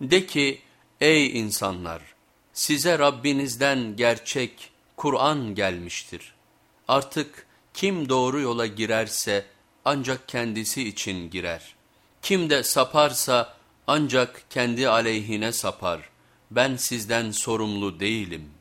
De ki ey insanlar size Rabbinizden gerçek Kur'an gelmiştir. Artık kim doğru yola girerse ancak kendisi için girer. Kim de saparsa ancak kendi aleyhine sapar. Ben sizden sorumlu değilim.''